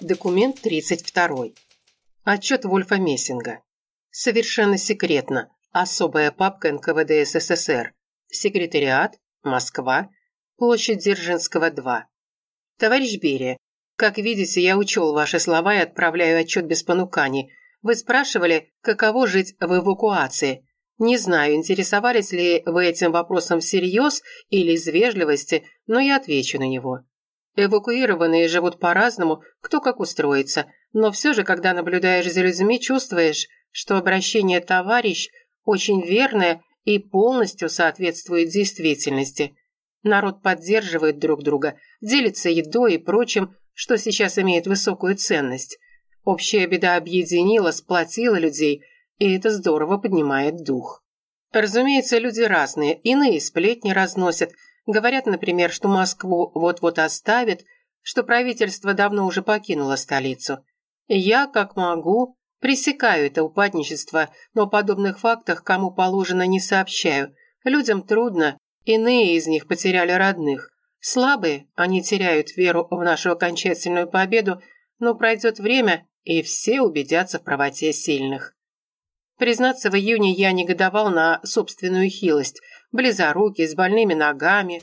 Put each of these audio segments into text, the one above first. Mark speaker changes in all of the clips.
Speaker 1: Документ 32. Отчет Вольфа Мессинга. Совершенно секретно. Особая папка НКВД СССР. Секретариат. Москва. Площадь Дзержинского, 2. Товарищ Берия, как видите, я учел ваши слова и отправляю отчет без понуканий. Вы спрашивали, каково жить в эвакуации. Не знаю, интересовались ли вы этим вопросом всерьез или из вежливости, но я отвечу на него. Эвакуированные живут по-разному, кто как устроится, но все же, когда наблюдаешь за людьми, чувствуешь, что обращение «товарищ» очень верное и полностью соответствует действительности. Народ поддерживает друг друга, делится едой и прочим, что сейчас имеет высокую ценность. Общая беда объединила, сплотила людей, и это здорово поднимает дух. Разумеется, люди разные, иные сплетни разносят – Говорят, например, что Москву вот-вот оставят, что правительство давно уже покинуло столицу. Я, как могу, пресекаю это упадничество, но о подобных фактах кому положено не сообщаю. Людям трудно, иные из них потеряли родных. Слабые, они теряют веру в нашу окончательную победу, но пройдет время, и все убедятся в правоте сильных. Признаться, в июне я негодовал на собственную хилость – близорукий, с больными ногами.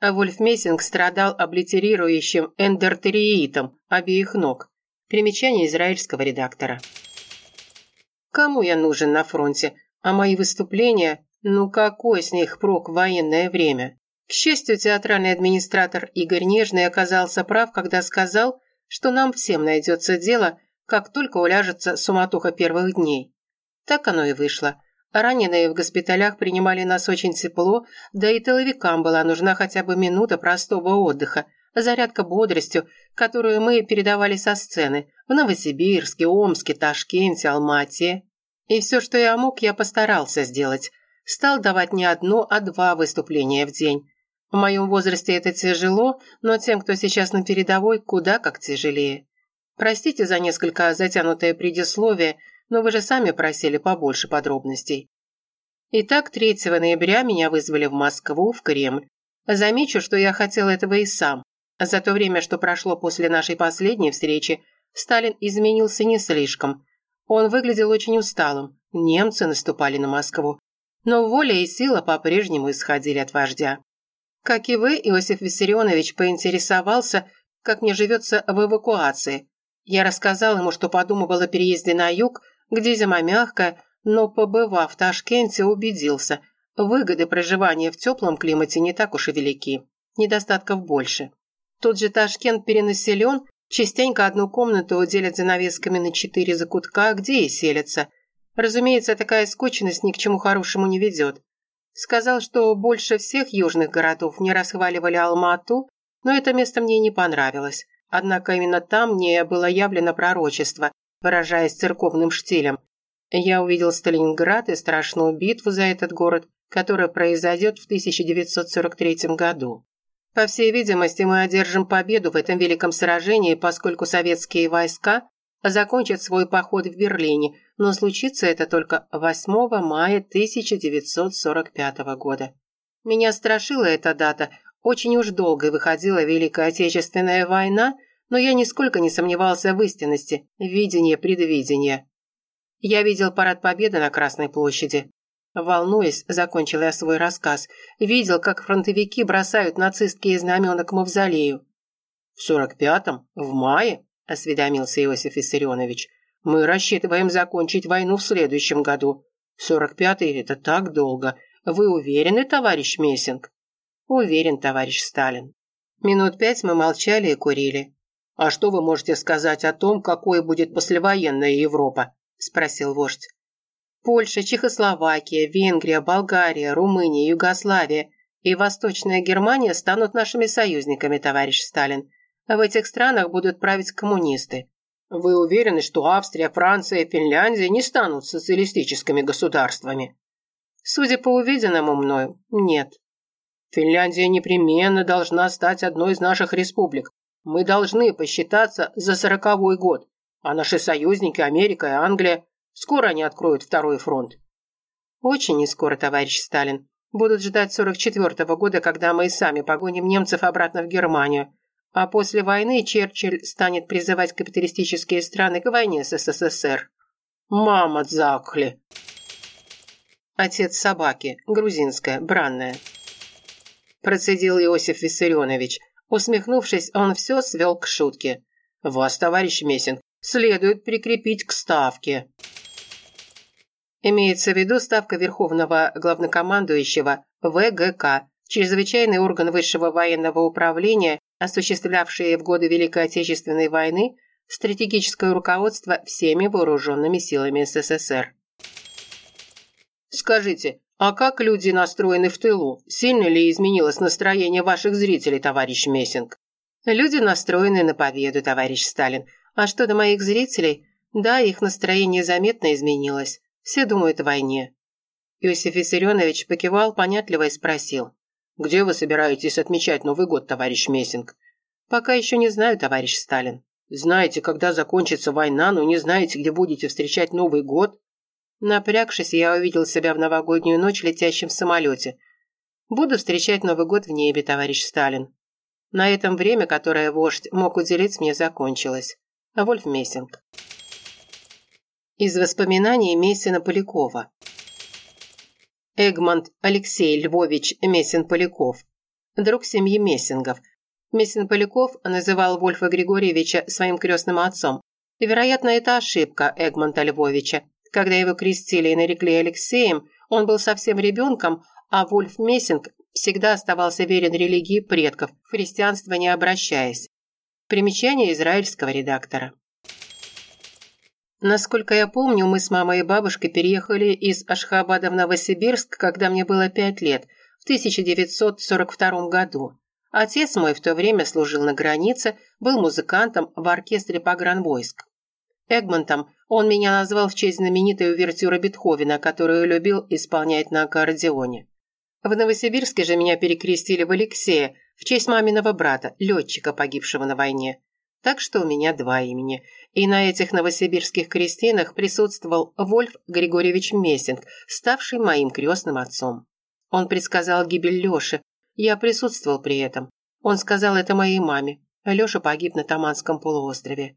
Speaker 1: А Вольф Мессинг страдал облитерирующим эндортериитом обеих ног. Примечание израильского редактора. Кому я нужен на фронте? А мои выступления? Ну какой с них прок в военное время? К счастью, театральный администратор Игорь Нежный оказался прав, когда сказал, что нам всем найдется дело, как только уляжется суматоха первых дней. Так оно и вышло. Раненые в госпиталях принимали нас очень тепло, да и тыловикам была нужна хотя бы минута простого отдыха, зарядка бодростью, которую мы передавали со сцены в Новосибирске, Омске, Ташкенте, Алмате. И все, что я мог, я постарался сделать. Стал давать не одно, а два выступления в день. В моем возрасте это тяжело, но тем, кто сейчас на передовой, куда как тяжелее. Простите за несколько затянутое предисловие – но вы же сами просили побольше подробностей. Итак, 3 ноября меня вызвали в Москву, в Кремль. Замечу, что я хотел этого и сам. За то время, что прошло после нашей последней встречи, Сталин изменился не слишком. Он выглядел очень усталым. Немцы наступали на Москву. Но воля и сила по-прежнему исходили от вождя. Как и вы, Иосиф Виссарионович поинтересовался, как мне живется в эвакуации. Я рассказал ему, что подумывал о переезде на юг, где зима мягкая, но, побывав в Ташкенте, убедился, выгоды проживания в теплом климате не так уж и велики, недостатков больше. Тот же Ташкент перенаселен, частенько одну комнату делят занавесками на четыре закутка, где и селятся. Разумеется, такая скученность ни к чему хорошему не ведет. Сказал, что больше всех южных городов не расхваливали Алмату, но это место мне не понравилось. Однако именно там мне было явлено пророчество, выражаясь церковным штилем. Я увидел Сталинград и страшную битву за этот город, которая произойдет в 1943 году. По всей видимости, мы одержим победу в этом великом сражении, поскольку советские войска закончат свой поход в Берлине, но случится это только 8 мая 1945 года. Меня страшила эта дата, очень уж долго выходила Великая Отечественная война – но я нисколько не сомневался в истинности, видения предвидения. Я видел парад Победы на Красной площади. Волнуясь, закончил я свой рассказ, видел, как фронтовики бросают нацистские знамена к мавзолею. «В сорок пятом? В мае?» – осведомился Иосиф Виссарионович. «Мы рассчитываем закончить войну в следующем году. Сорок пятый – это так долго. Вы уверены, товарищ Мессинг?» «Уверен, товарищ Сталин». Минут пять мы молчали и курили. «А что вы можете сказать о том, какой будет послевоенная Европа?» – спросил вождь. «Польша, Чехословакия, Венгрия, Болгария, Румыния, Югославия и Восточная Германия станут нашими союзниками, товарищ Сталин. В этих странах будут править коммунисты. Вы уверены, что Австрия, Франция и Финляндия не станут социалистическими государствами?» «Судя по увиденному мною, нет», Финляндия непременно должна стать одной из наших республик. Мы должны посчитаться за сороковой год, а наши союзники, Америка и Англия, скоро они откроют второй фронт. Очень не скоро, товарищ Сталин. Будут ждать сорок четвертого года, когда мы и сами погоним немцев обратно в Германию. а после войны Черчилль станет призывать капиталистические страны к войне с СССР. Мама Дзакли. Отец собаки, грузинская, бранная. Процедил Иосиф Виссарионович. Усмехнувшись, он все свел к шутке. «Вас, товарищ Мессинг, следует прикрепить к ставке». Имеется в виду ставка Верховного Главнокомандующего ВГК, чрезвычайный орган Высшего военного управления, осуществлявший в годы Великой Отечественной войны стратегическое руководство всеми вооруженными силами СССР. Скажите, а как люди настроены в тылу? Сильно ли изменилось настроение ваших зрителей, товарищ Мессинг? Люди настроены на победу, товарищ Сталин. А что до моих зрителей? Да, их настроение заметно изменилось. Все думают о войне». Иосиф Виссарионович покивал понятливо и спросил. «Где вы собираетесь отмечать Новый год, товарищ Мессинг?» «Пока еще не знаю, товарищ Сталин». «Знаете, когда закончится война, но не знаете, где будете встречать Новый год?» Напрягшись, я увидел себя в новогоднюю ночь летящем в самолете. «Буду встречать Новый год в небе, товарищ Сталин». На этом время, которое вождь мог уделить мне, закончилось. Вольф Мессинг. Из воспоминаний Мессина Полякова. Эгмонт Алексей Львович Мессин-Поляков. Друг семьи Мессингов. Мессин-Поляков называл Вольфа Григорьевича своим крестным отцом. Вероятно, это ошибка Эгмонта Львовича. Когда его крестили и нарекли Алексеем, он был совсем ребенком, а Вольф Мессинг всегда оставался верен религии предков, в христианство не обращаясь. Примечание израильского редактора. Насколько я помню, мы с мамой и бабушкой переехали из Ашхабада в Новосибирск, когда мне было пять лет, в 1942 году. Отец мой в то время служил на границе, был музыкантом в оркестре погранвойск. Эгмонтом он меня назвал в честь знаменитой увертюры Бетховена, которую любил исполнять на аккордеоне. В Новосибирске же меня перекрестили в Алексея, в честь маминого брата, летчика, погибшего на войне. Так что у меня два имени. И на этих новосибирских крестинах присутствовал Вольф Григорьевич Мессинг, ставший моим крестным отцом. Он предсказал гибель Леши. Я присутствовал при этом. Он сказал это моей маме. Леша погиб на Таманском полуострове.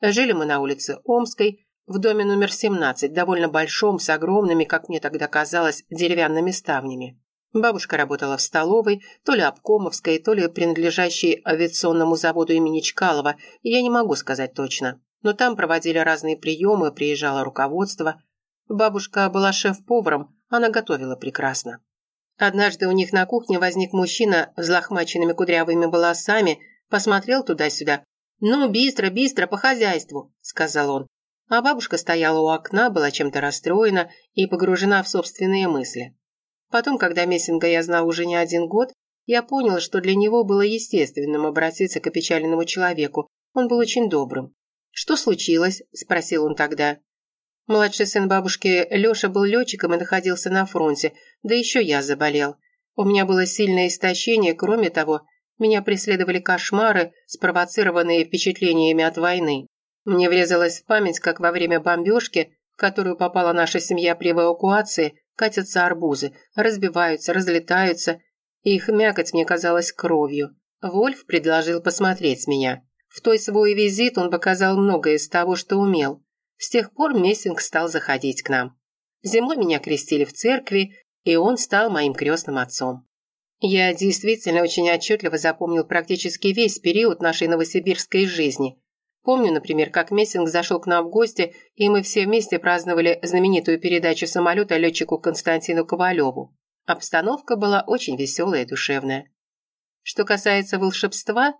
Speaker 1: Жили мы на улице Омской, в доме номер 17, довольно большом, с огромными, как мне тогда казалось, деревянными ставнями. Бабушка работала в столовой, то ли обкомовской, то ли принадлежащей авиационному заводу имени Чкалова, я не могу сказать точно. Но там проводили разные приемы, приезжало руководство. Бабушка была шеф-поваром, она готовила прекрасно. Однажды у них на кухне возник мужчина с лохмаченными кудрявыми волосами, посмотрел туда-сюда. «Ну, быстро, быстро, по хозяйству», — сказал он. А бабушка стояла у окна, была чем-то расстроена и погружена в собственные мысли. Потом, когда Мессинга я знал уже не один год, я понял, что для него было естественным обратиться к опечаленному человеку. Он был очень добрым. «Что случилось?» – спросил он тогда. Младший сын бабушки Леша был летчиком и находился на фронте, да еще я заболел. У меня было сильное истощение, кроме того, меня преследовали кошмары, спровоцированные впечатлениями от войны. Мне врезалась в память, как во время бомбежки, в которую попала наша семья при эвакуации, катятся арбузы, разбиваются, разлетаются. Их мякоть мне казалась кровью. Вольф предложил посмотреть меня. В той свой визит он показал многое из того, что умел. С тех пор Мессинг стал заходить к нам. Зимой меня крестили в церкви, и он стал моим крестным отцом. Я действительно очень отчетливо запомнил практически весь период нашей новосибирской жизни – Помню, например, как Мессинг зашел к нам в гости, и мы все вместе праздновали знаменитую передачу самолета летчику Константину Ковалеву. Обстановка была очень веселая и душевная. Что касается волшебства,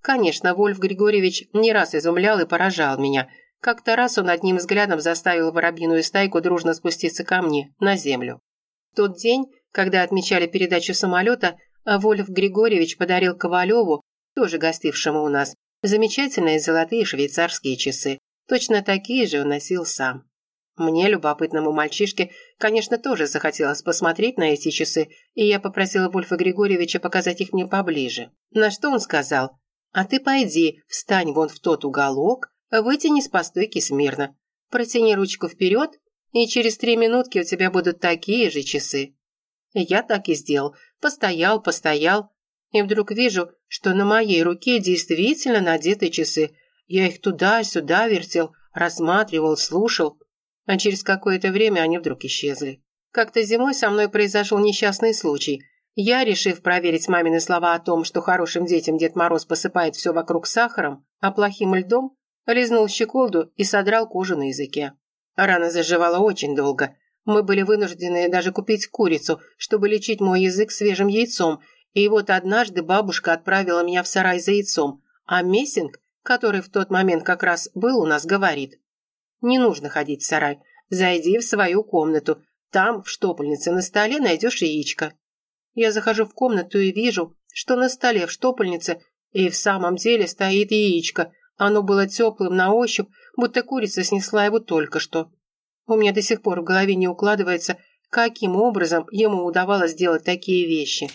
Speaker 1: конечно, Вольф Григорьевич не раз изумлял и поражал меня. Как-то раз он одним взглядом заставил воробьиную стайку дружно спуститься ко мне, на землю. В тот день, когда отмечали передачу самолета, Вольф Григорьевич подарил Ковалеву, тоже гостившему у нас, Замечательные золотые швейцарские часы. Точно такие же он носил сам. Мне, любопытному мальчишке, конечно, тоже захотелось посмотреть на эти часы, и я попросила Вольфа Григорьевича показать их мне поближе. На что он сказал, «А ты пойди, встань вон в тот уголок, вытяни с постойки смирно, протяни ручку вперед, и через три минутки у тебя будут такие же часы». Я так и сделал. Постоял, постоял, И вдруг вижу, что на моей руке действительно надеты часы. Я их туда-сюда вертел, рассматривал, слушал. А через какое-то время они вдруг исчезли. Как-то зимой со мной произошел несчастный случай. Я, решив проверить мамины слова о том, что хорошим детям Дед Мороз посыпает все вокруг сахаром, а плохим льдом, лизнул щеколду и содрал кожу на языке. Рана заживала очень долго. Мы были вынуждены даже купить курицу, чтобы лечить мой язык свежим яйцом, и вот однажды бабушка отправила меня в сарай за яйцом, а Мессинг, который в тот момент как раз был у нас, говорит, «Не нужно ходить в сарай, зайди в свою комнату, там, в штопольнице на столе, найдешь яичко». Я захожу в комнату и вижу, что на столе в штопольнице и в самом деле стоит яичко. Оно было теплым на ощупь, будто курица снесла его только что. У меня до сих пор в голове не укладывается, каким образом ему удавалось делать такие вещи.